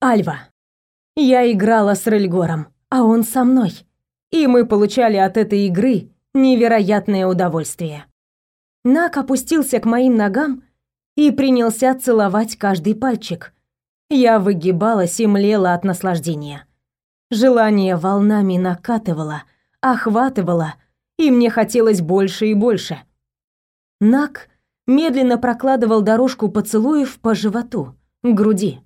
Альва. Я играла с Рельгором, а он со мной. И мы получали от этой игры невероятное удовольствие. Нак опустился к моим ногам и принялся целовать каждый пальчик. Я выгибалась и млела от наслаждения. Желание волнами накатывало, охватывало, и мне хотелось больше и больше. Нак медленно прокладывал дорожку поцелуев по животу, груди.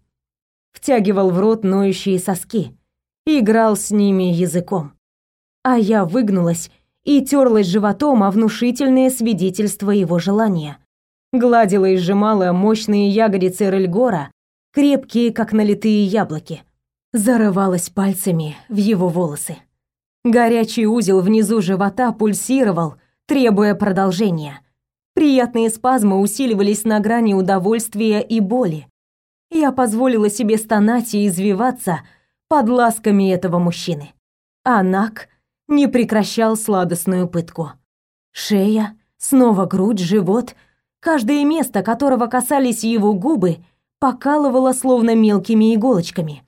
Втягивал в рот ноющие соски, играл с ними языком. А я выгнулась и терлась животом о внушительное свидетельство его желания. Гладила и сжимала мощные ягодицы Рельгора, крепкие, как налитые яблоки. Зарывалась пальцами в его волосы. Горячий узел внизу живота пульсировал, требуя продолжения. Приятные спазмы усиливались на грани удовольствия и боли. Я позволила себе стонать и извиваться под ласками этого мужчины. А Нак не прекращал сладостную пытку. Шея, снова грудь, живот, каждое место, которого касались его губы, покалывало словно мелкими иголочками.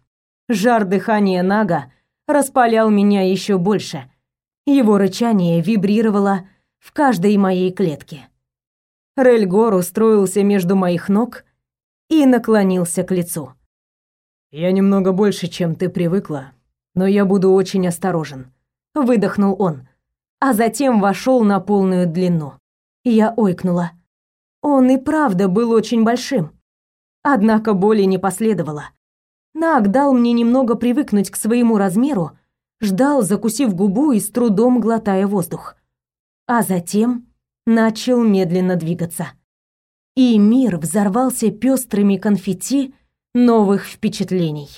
Жар дыхания Нага распалял меня еще больше. Его рычание вибрировало в каждой моей клетке. Рельгор устроился между моих ног и наклонился к лицу. «Я немного больше, чем ты привыкла, но я буду очень осторожен», — выдохнул он, а затем вошел на полную длину. Я ойкнула. Он и правда был очень большим. Однако боли не последовало. Наг дал мне немного привыкнуть к своему размеру, ждал, закусив губу и с трудом глотая воздух. А затем начал медленно двигаться. И мир взорвался пестрыми конфетти новых впечатлений.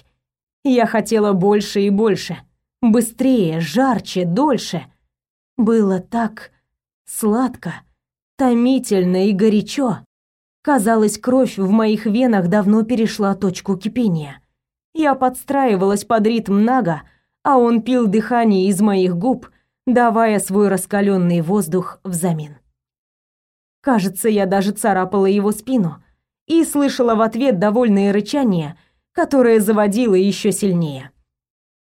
Я хотела больше и больше, быстрее, жарче, дольше. Было так сладко, томительно и горячо. Казалось, кровь в моих венах давно перешла точку кипения. Я подстраивалась под ритм Нага, а он пил дыхание из моих губ, давая свой раскаленный воздух взамен. Кажется, я даже царапала его спину и слышала в ответ довольное рычание, которое заводило еще сильнее.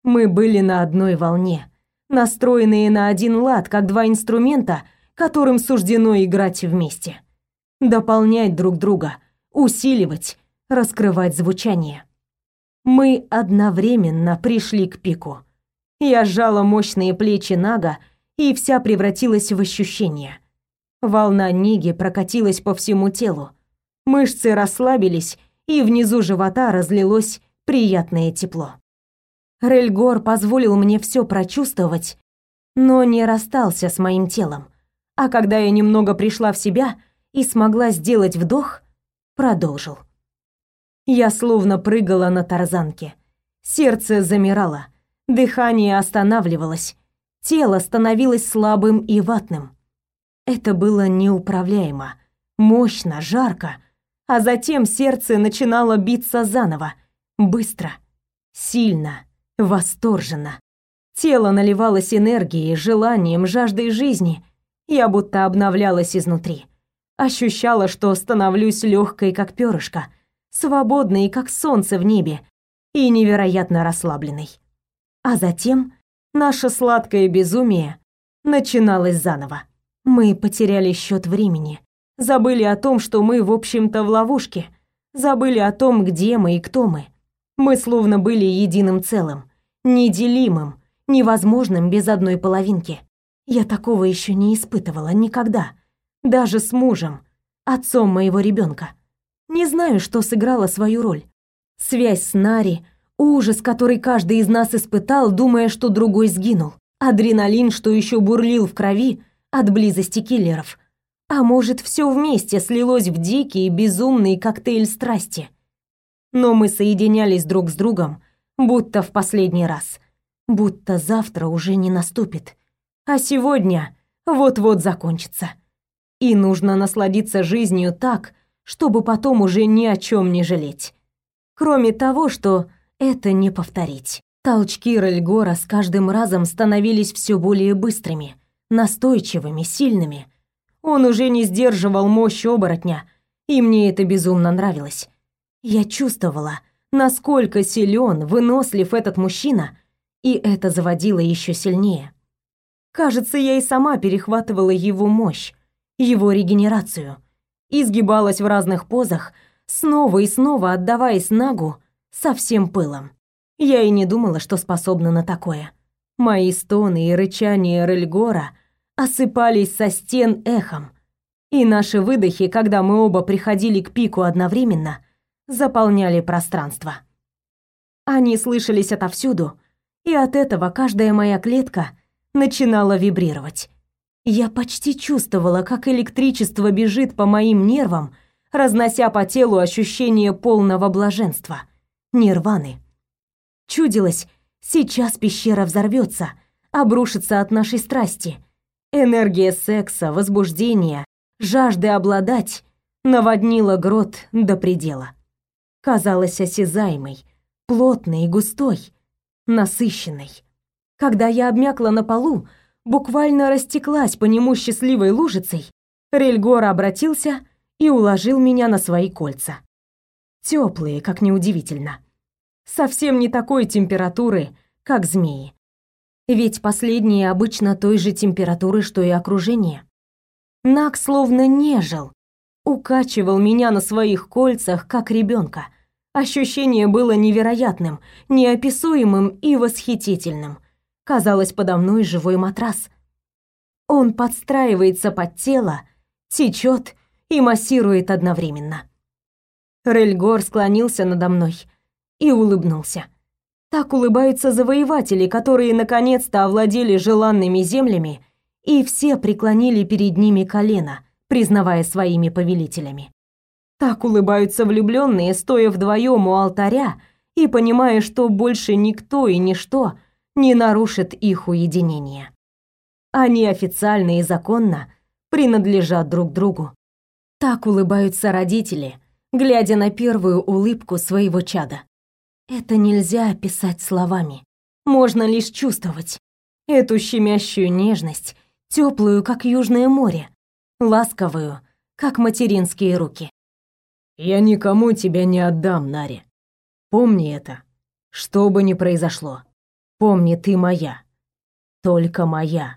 Мы были на одной волне, настроенные на один лад, как два инструмента, которым суждено играть вместе. Дополнять друг друга, усиливать, раскрывать звучание. Мы одновременно пришли к пику. Я сжала мощные плечи Нага, и вся превратилась в ощущение. Волна Ниги прокатилась по всему телу. Мышцы расслабились, и внизу живота разлилось приятное тепло. Рельгор позволил мне все прочувствовать, но не расстался с моим телом. А когда я немного пришла в себя и смогла сделать вдох, продолжил. Я словно прыгала на тарзанке. Сердце замирало, дыхание останавливалось, тело становилось слабым и ватным. Это было неуправляемо, мощно, жарко, а затем сердце начинало биться заново, быстро, сильно, восторженно. Тело наливалось энергией, желанием, жаждой жизни. Я будто обновлялась изнутри. Ощущала, что становлюсь легкой, как перышко, свободной, как солнце в небе, и невероятно расслабленной. А затем наше сладкое безумие начиналось заново. Мы потеряли счет времени, забыли о том, что мы, в общем-то, в ловушке, забыли о том, где мы и кто мы. Мы словно были единым целым, неделимым, невозможным без одной половинки. Я такого еще не испытывала никогда, даже с мужем, отцом моего ребенка. Не знаю, что сыграло свою роль. Связь с Нари, ужас, который каждый из нас испытал, думая, что другой сгинул, адреналин, что еще бурлил в крови, от близости киллеров. А может, все вместе слилось в дикий, безумный коктейль страсти. Но мы соединялись друг с другом, будто в последний раз. Будто завтра уже не наступит. А сегодня вот-вот закончится. И нужно насладиться жизнью так, чтобы потом уже ни о чем не жалеть. Кроме того, что это не повторить. Толчки Рельгора с каждым разом становились все более быстрыми – настойчивыми, сильными. Он уже не сдерживал мощь оборотня, и мне это безумно нравилось. Я чувствовала, насколько силен, вынослив этот мужчина, и это заводило еще сильнее. Кажется, я и сама перехватывала его мощь, его регенерацию, изгибалась в разных позах, снова и снова отдаваясь Нагу со всем пылом. Я и не думала, что способна на такое. Мои стоны и рычания Рельгора осыпались со стен эхом, и наши выдохи, когда мы оба приходили к пику одновременно, заполняли пространство. Они слышались отовсюду, и от этого каждая моя клетка начинала вибрировать. Я почти чувствовала, как электричество бежит по моим нервам, разнося по телу ощущение полного блаженства, нирваны. Чудилось, сейчас пещера взорвется, обрушится от нашей страсти. Энергия секса, возбуждения, жажды обладать наводнила грот до предела. Казалась осязаемой, плотной и густой, насыщенной. Когда я обмякла на полу, буквально растеклась по нему счастливой лужицей, Рельгор обратился и уложил меня на свои кольца. Теплые, как неудивительно. Совсем не такой температуры, как змеи. Ведь последние обычно той же температуры, что и окружение. Нак словно нежил, укачивал меня на своих кольцах, как ребенка. Ощущение было невероятным, неописуемым и восхитительным. Казалось, подо мной живой матрас. Он подстраивается под тело, течет и массирует одновременно. Рельгор склонился надо мной и улыбнулся. Так улыбаются завоеватели, которые наконец-то овладели желанными землями, и все преклонили перед ними колено, признавая своими повелителями. Так улыбаются влюбленные, стоя вдвоем у алтаря и понимая, что больше никто и ничто не нарушит их уединение. Они официально и законно принадлежат друг другу. Так улыбаются родители, глядя на первую улыбку своего чада. Это нельзя описать словами. Можно лишь чувствовать эту щемящую нежность, теплую, как южное море, ласковую, как материнские руки. Я никому тебя не отдам, Нари. Помни это, что бы ни произошло. Помни, ты моя. Только моя.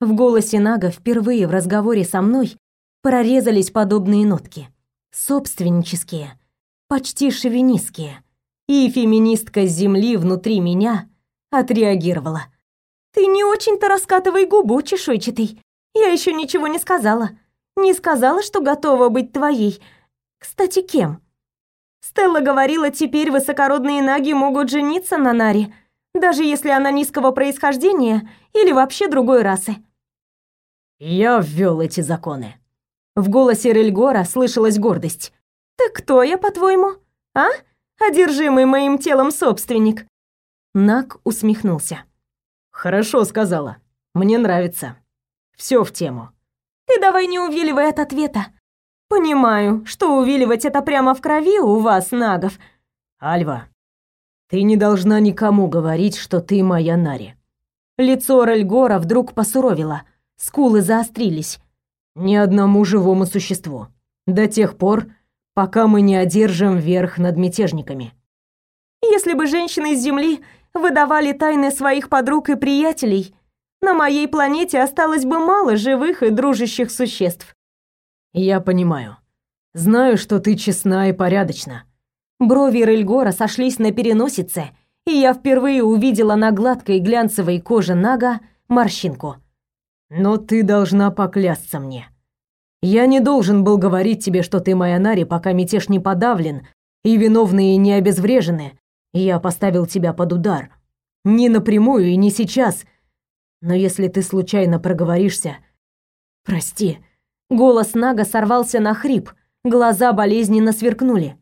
В голосе Нага впервые в разговоре со мной прорезались подобные нотки. Собственнические, почти шовинистские. И феминистка с земли внутри меня отреагировала. «Ты не очень-то раскатывай губу, чешуйчатый. Я еще ничего не сказала. Не сказала, что готова быть твоей. Кстати, кем?» Стелла говорила, теперь высокородные наги могут жениться на Наре, даже если она низкого происхождения или вообще другой расы. Я ввел эти законы. В голосе Рельгора слышалась гордость. Так кто я, по-твоему? А? Одержимый моим телом собственник. Нак усмехнулся. Хорошо сказала. Мне нравится. Все в тему. Ты давай не увиливай от ответа. Понимаю, что увиливать это прямо в крови у вас, нагов. Альва, ты не должна никому говорить, что ты моя Нари. Лицо Рельгора вдруг посуровило, скулы заострились. Ни одному живому существу. До тех пор, пока мы не одержим верх над мятежниками. Если бы женщины с Земли выдавали тайны своих подруг и приятелей, на моей планете осталось бы мало живых и дружащих существ. Я понимаю. Знаю, что ты честна и порядочна. Брови Рельгора сошлись на переносице, и я впервые увидела на гладкой глянцевой коже Нага морщинку. Но ты должна поклясться мне. Я не должен был говорить тебе, что ты моя Нари, пока мятеж не подавлен и виновные не обезврежены. Я поставил тебя под удар. Не напрямую и не сейчас. Но если ты случайно проговоришься... Прости. Голос Нага сорвался на хрип, глаза болезненно сверкнули.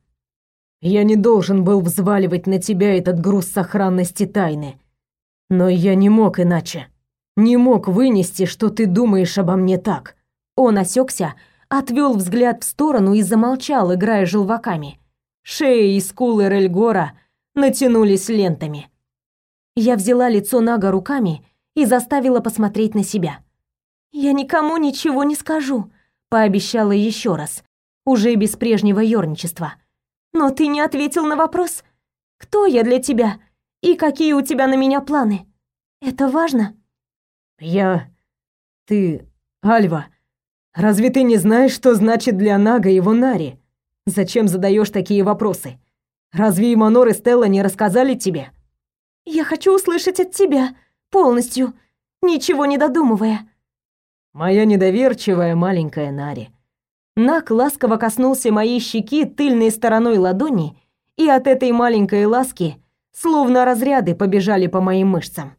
Я не должен был взваливать на тебя этот груз сохранности тайны. Но я не мог иначе. Не мог вынести, что ты думаешь обо мне так. Он осекся, отвел взгляд в сторону и замолчал, играя желваками. Шея и скулы Рельгора натянулись лентами. Я взяла лицо Нага руками и заставила посмотреть на себя. «Я никому ничего не скажу», — пообещала еще раз, уже без прежнего ёрничества. Но ты не ответил на вопрос. Кто я для тебя? И какие у тебя на меня планы? Это важно?» «Я... Ты... Альва, разве ты не знаешь, что значит для Нага его Нари? Зачем задаешь такие вопросы? Разве Иманор и Стелла не рассказали тебе?» «Я хочу услышать от тебя, полностью, ничего не додумывая». «Моя недоверчивая маленькая Нари». Наг ласково коснулся моей щеки тыльной стороной ладони, и от этой маленькой ласки словно разряды побежали по моим мышцам.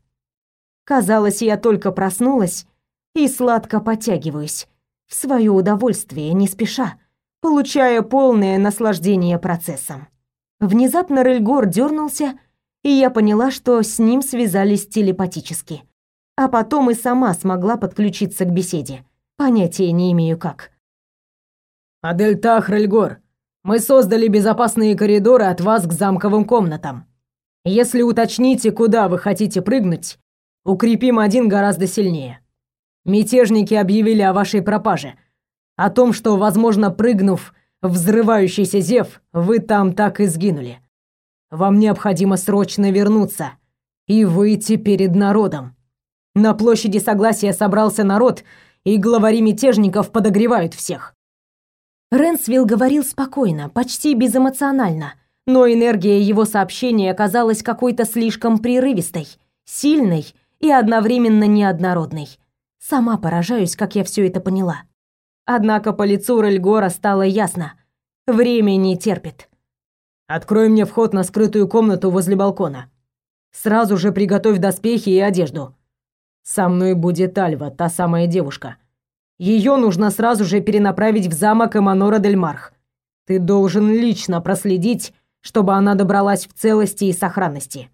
Казалось, я только проснулась и сладко потягиваюсь в свое удовольствие, не спеша, получая полное наслаждение процессом. Внезапно Рельгор дернулся, и я поняла, что с ним связались телепатически. А потом и сама смогла подключиться к беседе. Понятия не имею как. «Адельтах, Рельгор, мы создали безопасные коридоры от вас к замковым комнатам. Если уточните, куда вы хотите прыгнуть, укрепим один гораздо сильнее. Мятежники объявили о вашей пропаже, о том, что, возможно, прыгнув в взрывающийся зев, вы там так и сгинули. Вам необходимо срочно вернуться и выйти перед народом. На площади Согласия собрался народ, и главари мятежников подогревают всех. Ренсвилл говорил спокойно, почти безэмоционально, но энергия его сообщения оказалась какой-то слишком прерывистой, сильной и одновременно неоднородной. Сама поражаюсь, как я все это поняла. Однако по лицу Рельгора стало ясно. Время не терпит. «Открой мне вход на скрытую комнату возле балкона. Сразу же приготовь доспехи и одежду. Со мной будет Альва, та самая девушка. Ее нужно сразу же перенаправить в замок Эманора дель Марх. Ты должен лично проследить, чтобы она добралась в целости и сохранности.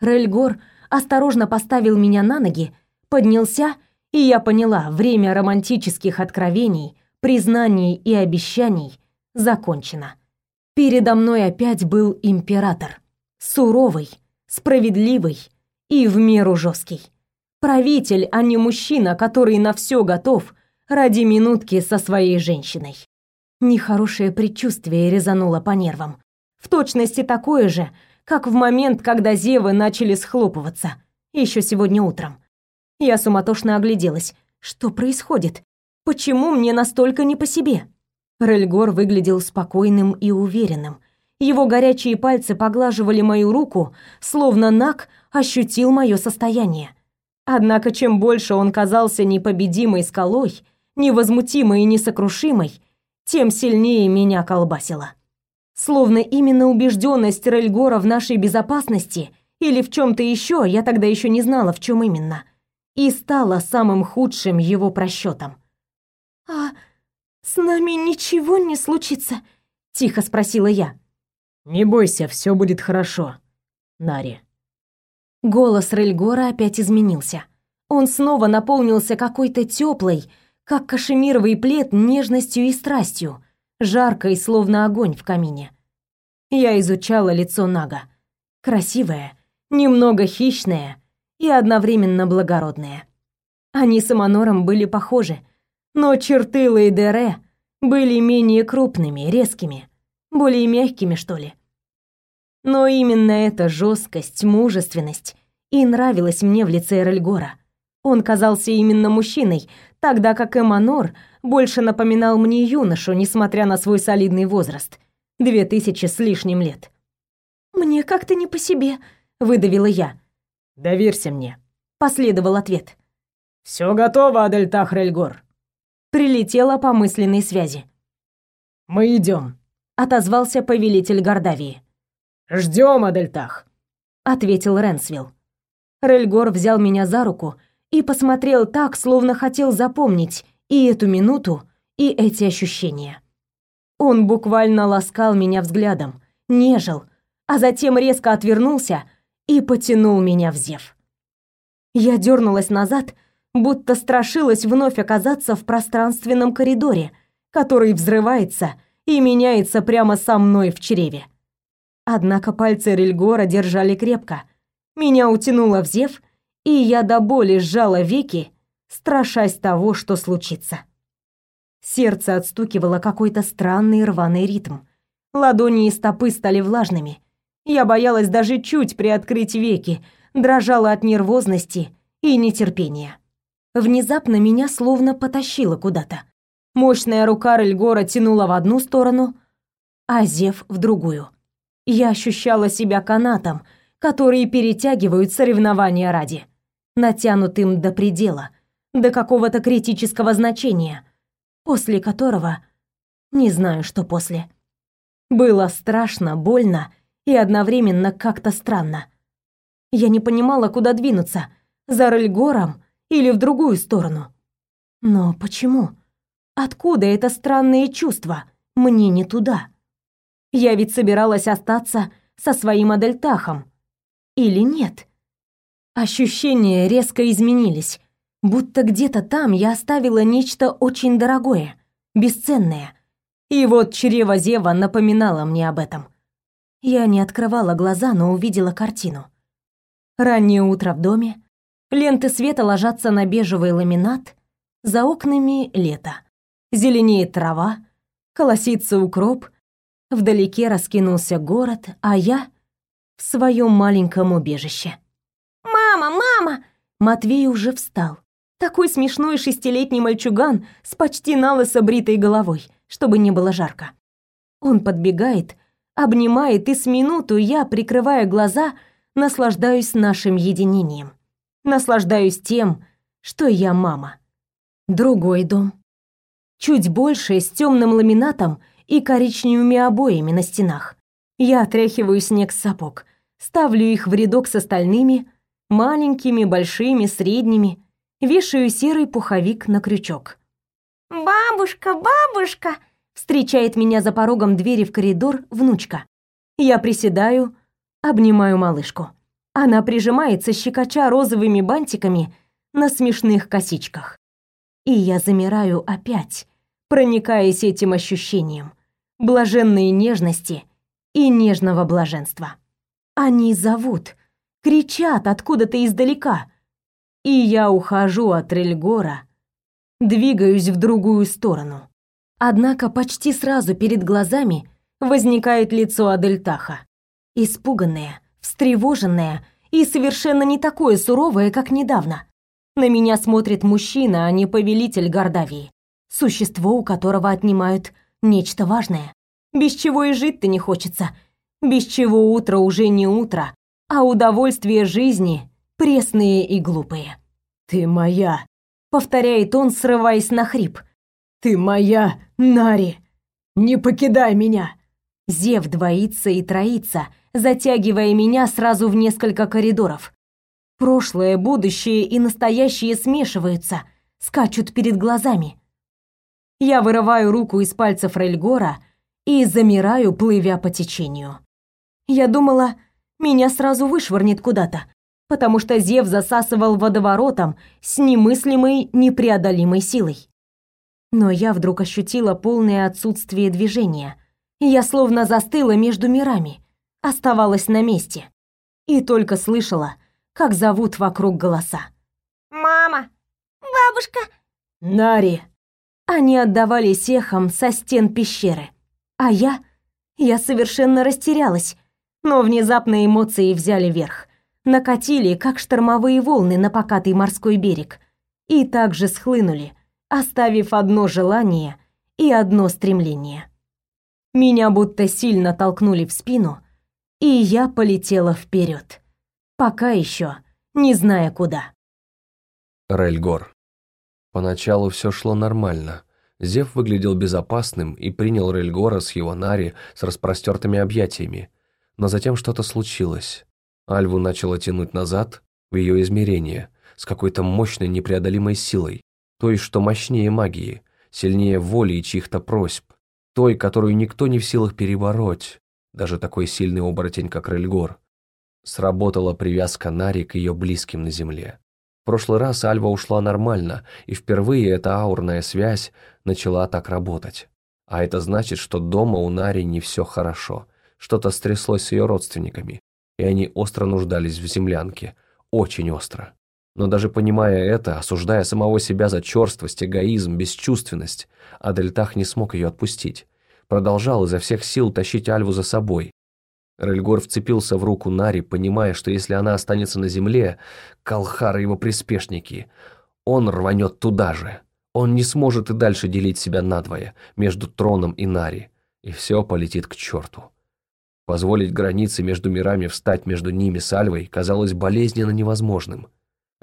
Рельгор осторожно поставил меня на ноги, поднялся, и я поняла, время романтических откровений, признаний и обещаний закончено. Передо мной опять был император. Суровый, справедливый и в меру жесткий. Правитель, а не мужчина, который на все готов ради минутки со своей женщиной. Нехорошее предчувствие резануло по нервам. В точности такое же, как в момент, когда зевы начали схлопываться, еще сегодня утром. Я суматошно огляделась. Что происходит? Почему мне настолько не по себе? Рельгор выглядел спокойным и уверенным. Его горячие пальцы поглаживали мою руку, словно Нак ощутил мое состояние. Однако чем больше он казался непобедимой скалой, невозмутимой и несокрушимой, тем сильнее меня колбасило. Словно именно убежденность Рельгора в нашей безопасности или в чем-то еще, я тогда еще не знала, в чем именно, и стала самым худшим его просчетом. «А с нами ничего не случится?» — тихо спросила я. «Не бойся, все будет хорошо, Нари», Голос Рельгора опять изменился. Он снова наполнился какой-то теплой, как кашемировый плед, нежностью и страстью, жаркой, словно огонь в камине. Я изучала лицо Нага. Красивое, немного хищное и одновременно благородное. Они с Аманором были похожи, но черты Лейдере были менее крупными, резкими, более мягкими, что ли. Но именно эта жесткость, мужественность и нравилась мне в лице Эрельгора. Он казался именно мужчиной, тогда как Эманор больше напоминал мне юношу, несмотря на свой солидный возраст — две тысячи с лишним лет. «Мне как-то не по себе», — выдавила я. «Доверься мне», — последовал ответ. «Все готово, Адельтах Рельгор». Прилетела по мысленной связи. «Мы идем», — отозвался повелитель Гордавии. Ждем, Адельтах, ответил Ренсвилл. Рельгор взял меня за руку и посмотрел так, словно хотел запомнить и эту минуту, и эти ощущения. Он буквально ласкал меня взглядом, нежил, а затем резко отвернулся и потянул меня в зев. Я дернулась назад, будто страшилась вновь оказаться в пространственном коридоре, который взрывается и меняется прямо со мной в чреве. Однако пальцы Рельгора держали крепко. Меня утянуло в зев, и я до боли сжала веки, страшась того, что случится. Сердце отстукивало какой-то странный рваный ритм. Ладони и стопы стали влажными. Я боялась даже чуть приоткрыть веки, дрожала от нервозности и нетерпения. Внезапно меня словно потащило куда-то. Мощная рука Рельгора тянула в одну сторону, а Зев в другую. Я ощущала себя канатом, которые перетягивают соревнования ради, натянутым до предела, до какого-то критического значения, после которого не знаю, что после. Было страшно, больно и одновременно как-то странно. Я не понимала, куда двинуться, за Рельгором или в другую сторону. Но почему? Откуда это странное чувство? Мне не туда. Я ведь собиралась остаться со своим Адельтахом. Или нет? Ощущения резко изменились, будто где-то там я оставила нечто очень дорогое, бесценное. И вот чрево Зева напоминало мне об этом. Я не открывала глаза, но увидела картину. Раннее утро в доме, ленты света ложатся на бежевый ламинат, за окнами лето. Зеленеет трава, колосится укроп, вдалеке раскинулся город, а я в своем маленьком убежище. «Мама, мама!» Матвей уже встал. Такой смешной шестилетний мальчуган с почти налысо бритой головой, чтобы не было жарко. Он подбегает, обнимает, и с минуту я, прикрывая глаза, наслаждаюсь нашим единением. Наслаждаюсь тем, что я мама. Другой дом. Чуть больше, с темным ламинатом и коричневыми обоями на стенах. Я отряхиваю снег с сапог, ставлю их в рядок с остальными, маленькими, большими, средними, вешаю серый пуховик на крючок. «Бабушка, бабушка!» Встречает меня за порогом двери в коридор внучка. Я приседаю, обнимаю малышку. Она прижимается, щекоча розовыми бантиками на смешных косичках. И я замираю опять, проникаясь этим ощущением блаженной нежности и нежного блаженства. Они зовут, кричат откуда-то издалека. И я ухожу от Рельгора, двигаюсь в другую сторону. Однако почти сразу перед глазами возникает лицо Адельтаха. Испуганное, встревоженное и совершенно не такое суровое, как недавно. На меня смотрит мужчина, а не повелитель Гордавии. Существо, у которого отнимают нечто важное. Без чего и жить-то не хочется. Без чего утро уже не утро, а удовольствия жизни пресные и глупые. «Ты моя», — повторяет он, срываясь на хрип — ты моя, Нари! Не покидай меня!» Зев двоится и троится, затягивая меня сразу в несколько коридоров. Прошлое, будущее и настоящее смешиваются, скачут перед глазами. Я вырываю руку из пальцев Рельгора и замираю, плывя по течению. Я думала, меня сразу вышвырнет куда-то, потому что Зев засасывал водоворотом с немыслимой, непреодолимой силой. Но я вдруг ощутила полное отсутствие движения. Я словно застыла между мирами, оставалась на месте. И только слышала, как зовут вокруг голоса. «Мама! Бабушка!» «Нари!» Они отдавались эхом со стен пещеры. А я... Я совершенно растерялась. Но внезапно эмоции взяли верх. Накатили, как штормовые волны на покатый морской берег. И также схлынули, оставив одно желание и одно стремление. Меня будто сильно толкнули в спину, и я полетела вперед, пока еще не зная куда. Рельгор. Поначалу все шло нормально. Зев выглядел безопасным и принял Рельгора с его Нари с распростертыми объятиями. Но затем что-то случилось. Альву начало тянуть назад, в ее измерение, с какой-то мощной непреодолимой силой той, что мощнее магии, сильнее воли и чьих-то просьб, той, которую никто не в силах перебороть, даже такой сильный оборотень, как Рельгор. Сработала привязка Нари к ее близким на земле. В прошлый раз Альва ушла нормально, и впервые эта аурная связь начала так работать. А это значит, что дома у Нари не все хорошо. Что-то стряслось с ее родственниками, и они остро нуждались в землянке. Очень остро. Но даже понимая это, осуждая самого себя за черствость, эгоизм, бесчувственность, Адельтах не смог ее отпустить. Продолжал изо всех сил тащить Альву за собой. Рельгор вцепился в руку Нари, понимая, что если она останется на земле, Калхар и его приспешники, он рванет туда же. Он не сможет и дальше делить себя надвое, между троном и Нари, и все полетит к черту. Позволить границе между мирами встать между ними с Альвой казалось болезненно невозможным.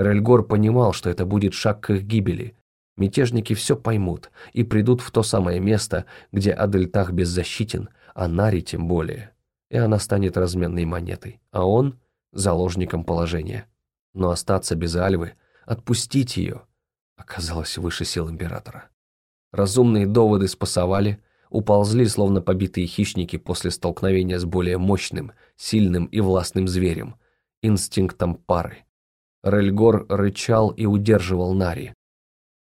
Рельгор понимал, что это будет шаг к их гибели. Мятежники все поймут и придут в то самое место, где Адельтах беззащитен, а Нари тем более. И она станет разменной монетой, а он – заложником положения. Но остаться без Альвы, отпустить ее, оказалось выше сил Императора. Разумные доводы спасовали – уползли, словно побитые хищники после столкновения с более мощным, сильным и властным зверем, инстинктом пары. Рельгор рычал и удерживал Нари.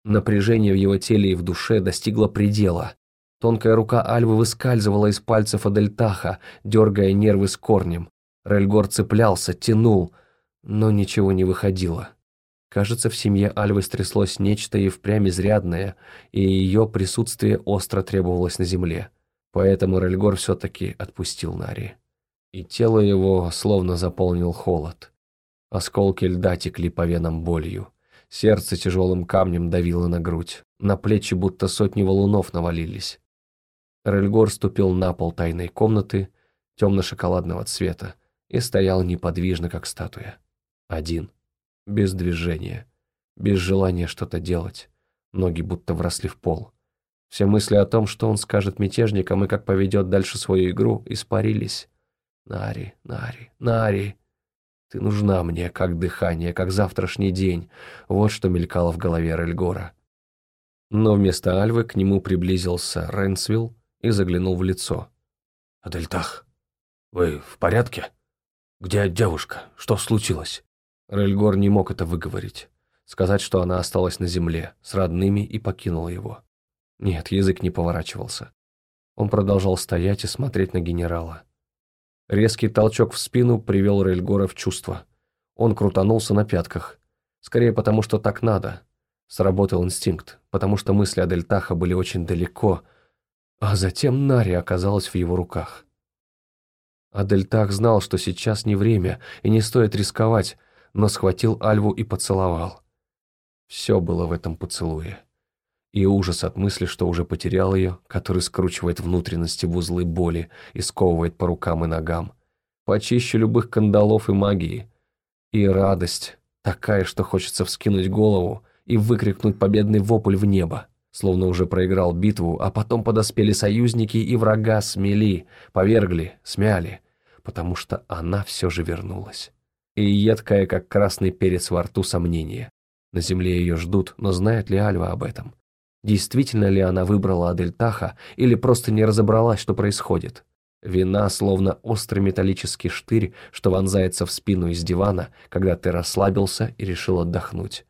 Напряжение в его теле и в душе достигло предела. Тонкая рука Альвы выскальзывала из пальцев Адельтаха, дергая нервы с корнем. Рельгор цеплялся, тянул, но ничего не выходило. Кажется, в семье Альвы стряслось нечто и впрямь изрядное, и ее присутствие остро требовалось на земле. Поэтому Рельгор все-таки отпустил Нари. И тело его словно заполнил холод. Осколки льда текли по венам болью. Сердце тяжелым камнем давило на грудь. На плечи будто сотни валунов навалились. Рельгор ступил на пол тайной комнаты, темно-шоколадного цвета, и стоял неподвижно, как статуя. Один без движения, без желания что-то делать. Ноги будто вросли в пол. Все мысли о том, что он скажет мятежникам и как поведет дальше свою игру, испарились. Нари, Нари, Нари, ты нужна мне, как дыхание, как завтрашний день. Вот что мелькало в голове Рельгора. Но вместо Альвы к нему приблизился Ренсвилл и заглянул в лицо. «Адельтах, вы в порядке? Где девушка? Что случилось?» Рельгор не мог это выговорить. Сказать, что она осталась на земле, с родными и покинула его. Нет, язык не поворачивался. Он продолжал стоять и смотреть на генерала. Резкий толчок в спину привел Рельгора в чувство. Он крутанулся на пятках. Скорее потому, что так надо. Сработал инстинкт, потому что мысли о Дельтаха были очень далеко, а затем Нари оказалась в его руках. Адельтах знал, что сейчас не время и не стоит рисковать, но схватил Альву и поцеловал. Все было в этом поцелуе. И ужас от мысли, что уже потерял ее, который скручивает внутренности в узлы боли и сковывает по рукам и ногам. Почище любых кандалов и магии. И радость, такая, что хочется вскинуть голову и выкрикнуть победный вопль в небо словно уже проиграл битву, а потом подоспели союзники и врага смели, повергли, смяли, потому что она все же вернулась и едкое, как красный перец во рту, сомнение. На земле ее ждут, но знает ли Альва об этом? Действительно ли она выбрала Адельтаха или просто не разобралась, что происходит? Вина, словно острый металлический штырь, что вонзается в спину из дивана, когда ты расслабился и решил отдохнуть.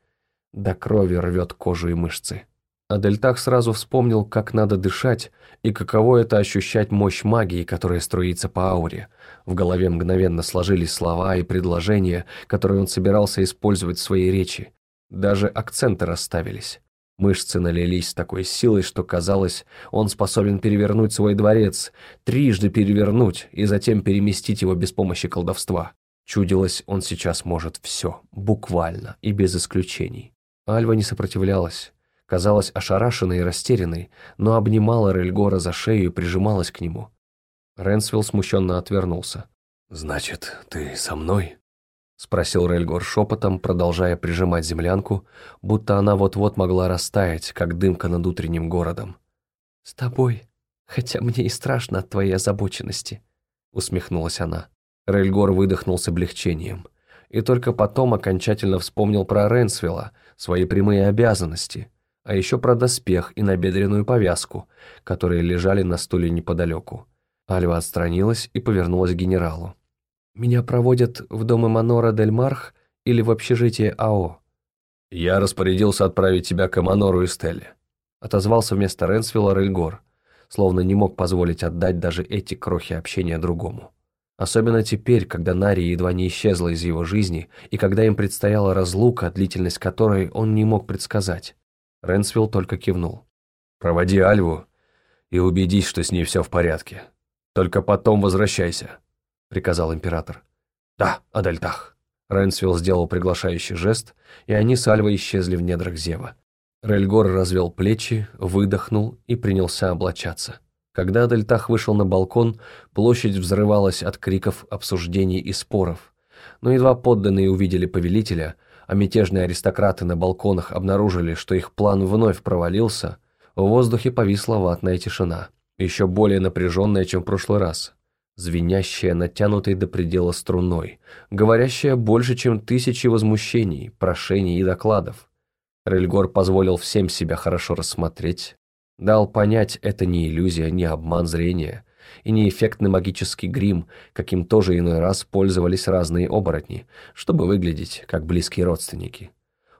До крови рвет кожу и мышцы. Адельтах сразу вспомнил, как надо дышать и каково это ощущать мощь магии, которая струится по ауре. В голове мгновенно сложились слова и предложения, которые он собирался использовать в своей речи. Даже акценты расставились. Мышцы налились с такой силой, что казалось, он способен перевернуть свой дворец, трижды перевернуть и затем переместить его без помощи колдовства. Чудилось, он сейчас может все, буквально и без исключений. Альва не сопротивлялась казалась ошарашенной и растерянной, но обнимала Рельгора за шею и прижималась к нему. Ренсвилл смущенно отвернулся. «Значит, ты со мной?» — спросил Рельгор шепотом, продолжая прижимать землянку, будто она вот-вот могла растаять, как дымка над утренним городом. «С тобой, хотя мне и страшно от твоей озабоченности», — усмехнулась она. Рельгор выдохнул с облегчением. И только потом окончательно вспомнил про Ренсвилла, свои прямые обязанности, а еще про доспех и набедренную повязку, которые лежали на стуле неподалеку. Альва отстранилась и повернулась к генералу. «Меня проводят в дом Эманора Дель Марх или в общежитие АО?» «Я распорядился отправить тебя к Эманору и Стелле», отозвался вместо Ренсвилла Рельгор, словно не мог позволить отдать даже эти крохи общения другому. Особенно теперь, когда Нари едва не исчезла из его жизни, и когда им предстояла разлука, длительность которой он не мог предсказать. Ренсвилл только кивнул. «Проводи Альву и убедись, что с ней все в порядке. Только потом возвращайся. — приказал император. «Да, Адальтах». Ренсвилл сделал приглашающий жест, и они с Альвой исчезли в недрах Зева. Рельгор развел плечи, выдохнул и принялся облачаться. Когда Адальтах вышел на балкон, площадь взрывалась от криков, обсуждений и споров. Но едва подданные увидели повелителя, а мятежные аристократы на балконах обнаружили, что их план вновь провалился, в воздухе повисла ватная тишина, еще более напряженная, чем в прошлый раз звенящая, натянутой до предела струной, говорящая больше, чем тысячи возмущений, прошений и докладов. Рельгор позволил всем себя хорошо рассмотреть, дал понять, это не иллюзия, не обман зрения и не эффектный магический грим, каким тоже иной раз пользовались разные оборотни, чтобы выглядеть как близкие родственники.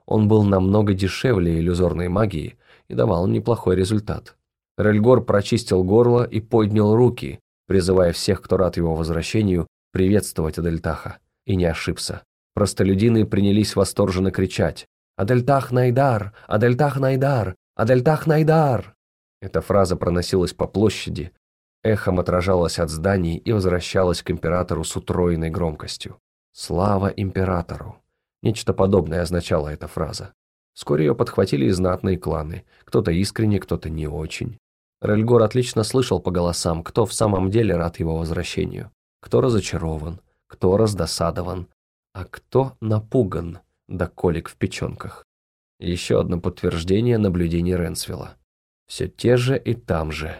Он был намного дешевле иллюзорной магии и давал неплохой результат. Рельгор прочистил горло и поднял руки, призывая всех, кто рад его возвращению, приветствовать Адельтаха. И не ошибся. Простолюдины принялись восторженно кричать «Адельтах Найдар! Адельтах Найдар! Адельтах Найдар!» Эта фраза проносилась по площади, эхом отражалась от зданий и возвращалась к императору с утроенной громкостью. «Слава императору!» Нечто подобное означала эта фраза. Вскоре ее подхватили и знатные кланы, кто-то искренне, кто-то не очень. Рельгор отлично слышал по голосам, кто в самом деле рад его возвращению, кто разочарован, кто раздосадован, а кто напуган до колик в печенках. Еще одно подтверждение наблюдений Ренсвилла. Все те же и там же.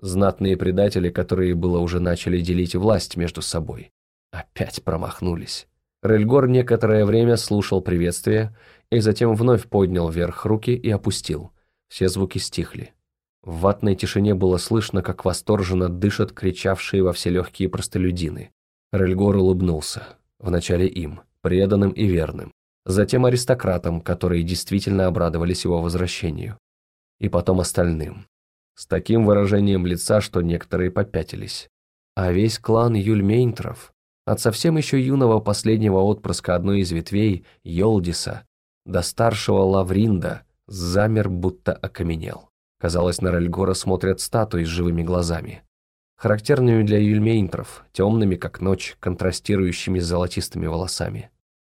Знатные предатели, которые было уже начали делить власть между собой. Опять промахнулись. Рельгор некоторое время слушал приветствие и затем вновь поднял вверх руки и опустил. Все звуки стихли. В ватной тишине было слышно, как восторженно дышат кричавшие во все легкие простолюдины. Рельгор улыбнулся. Вначале им, преданным и верным. Затем аристократам, которые действительно обрадовались его возвращению. И потом остальным. С таким выражением лица, что некоторые попятились. А весь клан Юльмейнтров, от совсем еще юного последнего отпрыска одной из ветвей, Йолдиса, до старшего Лавринда, замер будто окаменел. Казалось, на Рельгора смотрят статуи с живыми глазами. Характерными для юльмейнтров, темными, как ночь, контрастирующими с золотистыми волосами.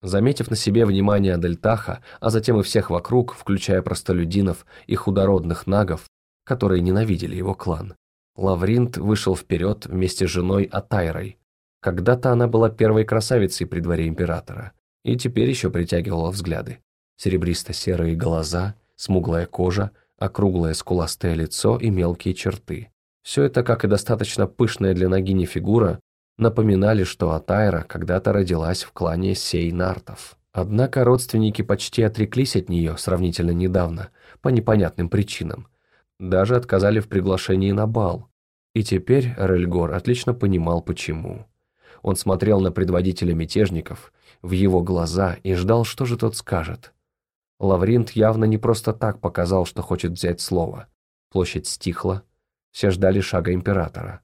Заметив на себе внимание Адельтаха, а затем и всех вокруг, включая простолюдинов и худородных нагов, которые ненавидели его клан, Лавринт вышел вперед вместе с женой Атайрой. Когда-то она была первой красавицей при дворе императора, и теперь еще притягивала взгляды. Серебристо-серые глаза, смуглая кожа, округлое скуластое лицо и мелкие черты. Все это, как и достаточно пышная для Нагини фигура, напоминали, что Атайра когда-то родилась в клане Сейнартов. Однако родственники почти отреклись от нее сравнительно недавно, по непонятным причинам. Даже отказали в приглашении на бал. И теперь Рельгор отлично понимал, почему. Он смотрел на предводителя мятежников, в его глаза и ждал, что же тот скажет. Лавринт явно не просто так показал, что хочет взять слово. Площадь стихла, все ждали шага императора.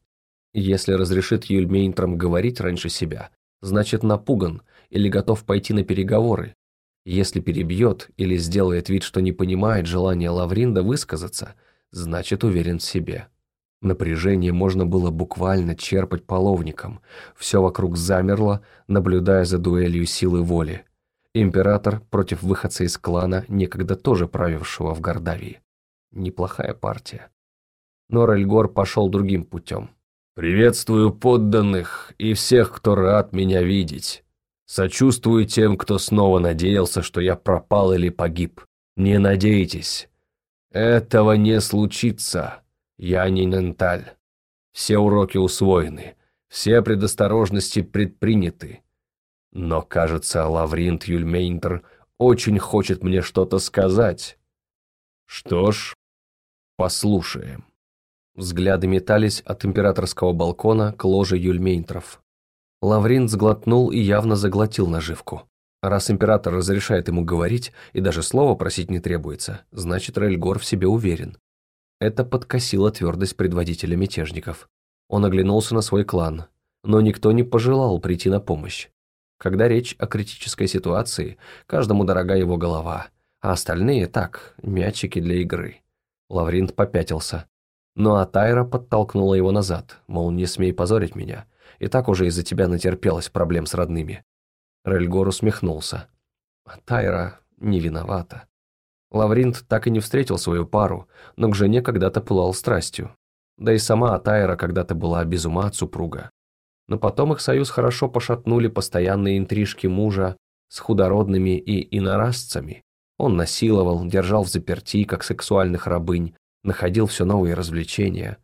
Если разрешит Юльмейнтрам говорить раньше себя, значит напуган или готов пойти на переговоры. Если перебьет или сделает вид, что не понимает желания Лавринда высказаться, значит уверен в себе. Напряжение можно было буквально черпать половником. Все вокруг замерло, наблюдая за дуэлью силы воли. Император против выходца из клана, некогда тоже правившего в Гордавии. Неплохая партия. Но Рельгор пошел другим путем. «Приветствую подданных и всех, кто рад меня видеть. Сочувствую тем, кто снова надеялся, что я пропал или погиб. Не надейтесь. Этого не случится. Я не Ненталь. Все уроки усвоены, все предосторожности предприняты. Но, кажется, Лавринт Юльмейнтер очень хочет мне что-то сказать. Что ж, послушаем. Взгляды метались от императорского балкона к ложе Юльмейнтров. Лавринт сглотнул и явно заглотил наживку. Раз император разрешает ему говорить, и даже слова просить не требуется, значит, Рельгор в себе уверен. Это подкосило твердость предводителя мятежников. Он оглянулся на свой клан, но никто не пожелал прийти на помощь. Когда речь о критической ситуации, каждому дорога его голова, а остальные так, мячики для игры. Лавринт попятился. Но Атайра подтолкнула его назад, мол, не смей позорить меня. и так уже из-за тебя натерпелась проблем с родными». Рельгор усмехнулся. А Тайра не виновата. Лавринт так и не встретил свою пару, но к жене когда-то пылал страстью. Да и сама Атайра когда-то была без ума от супруга. Но потом их союз хорошо пошатнули постоянные интрижки мужа с худородными и инорасцами. Он насиловал, держал в заперти, как сексуальных рабынь, находил все новые развлечения.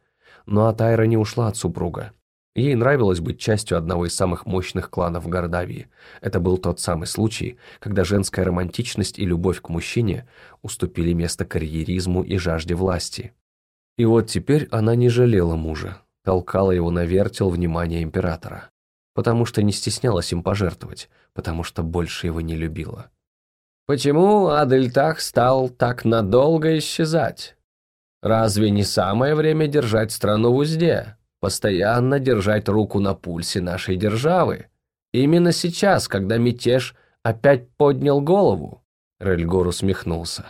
Но Атайра не ушла от супруга. Ей нравилось быть частью одного из самых мощных кланов Гордавии. Это был тот самый случай, когда женская романтичность и любовь к мужчине уступили место карьеризму и жажде власти. И вот теперь она не жалела мужа, толкала его на вертел внимания императора. Потому что не стеснялась им пожертвовать, потому что больше его не любила. «Почему Адельтах стал так надолго исчезать? Разве не самое время держать страну в узде?» постоянно держать руку на пульсе нашей державы. Именно сейчас, когда мятеж опять поднял голову. Рельгор усмехнулся.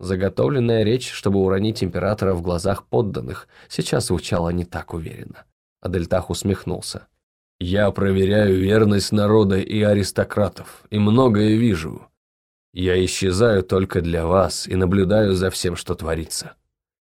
Заготовленная речь, чтобы уронить императора в глазах подданных, сейчас звучала не так уверенно. Адельтах усмехнулся. «Я проверяю верность народа и аристократов, и многое вижу. Я исчезаю только для вас и наблюдаю за всем, что творится.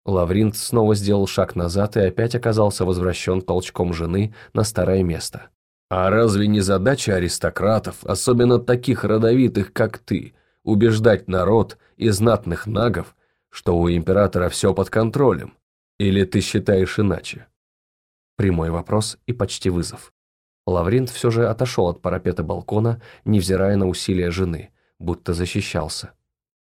Лавринт снова сделал шаг назад и опять оказался возвращен толчком жены на старое место. «А разве не задача аристократов, особенно таких родовитых, как ты, убеждать народ и знатных нагов, что у императора все под контролем? Или ты считаешь иначе?» Прямой вопрос и почти вызов. Лавринт все же отошел от парапета балкона, невзирая на усилия жены, будто защищался.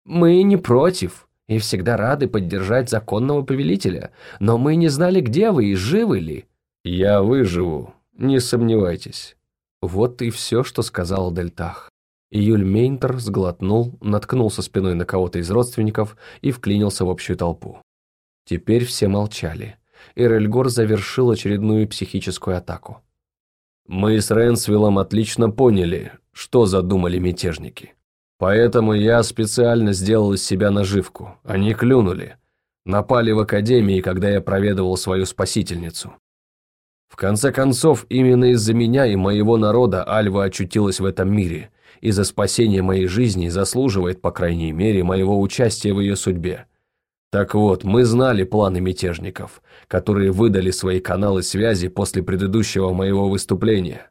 «Мы не против», и всегда рады поддержать законного повелителя, но мы не знали, где вы и живы ли». «Я выживу, не сомневайтесь». Вот и все, что сказал Дельтах. Июль Мейнтер сглотнул, наткнулся спиной на кого-то из родственников и вклинился в общую толпу. Теперь все молчали, и Рельгор завершил очередную психическую атаку. «Мы с Ренсвиллом отлично поняли, что задумали мятежники. Поэтому я специально сделал из себя наживку. Они клюнули. Напали в академии, когда я проведывал свою спасительницу. В конце концов, именно из-за меня и моего народа Альва очутилась в этом мире, и за спасение моей жизни заслуживает, по крайней мере, моего участия в ее судьбе. Так вот, мы знали планы мятежников, которые выдали свои каналы связи после предыдущего моего выступления.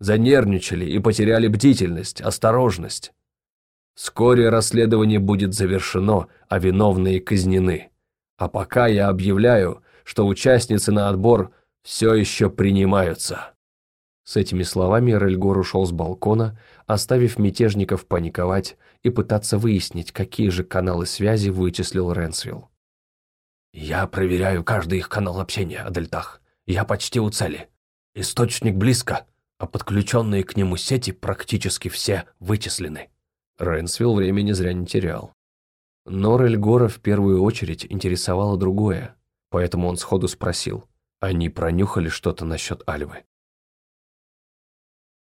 Занервничали и потеряли бдительность, осторожность. Вскоре расследование будет завершено, а виновные казнены. А пока я объявляю, что участницы на отбор все еще принимаются». С этими словами Рельгор ушел с балкона, оставив мятежников паниковать и пытаться выяснить, какие же каналы связи вычислил Ренсвилл. «Я проверяю каждый их канал общения, Адельтах. Я почти у цели. Источник близко, а подключенные к нему сети практически все вычислены». Рейнсвилл времени зря не терял. Но Рельгора в первую очередь интересовало другое, поэтому он сходу спросил, они пронюхали что-то насчет Альвы.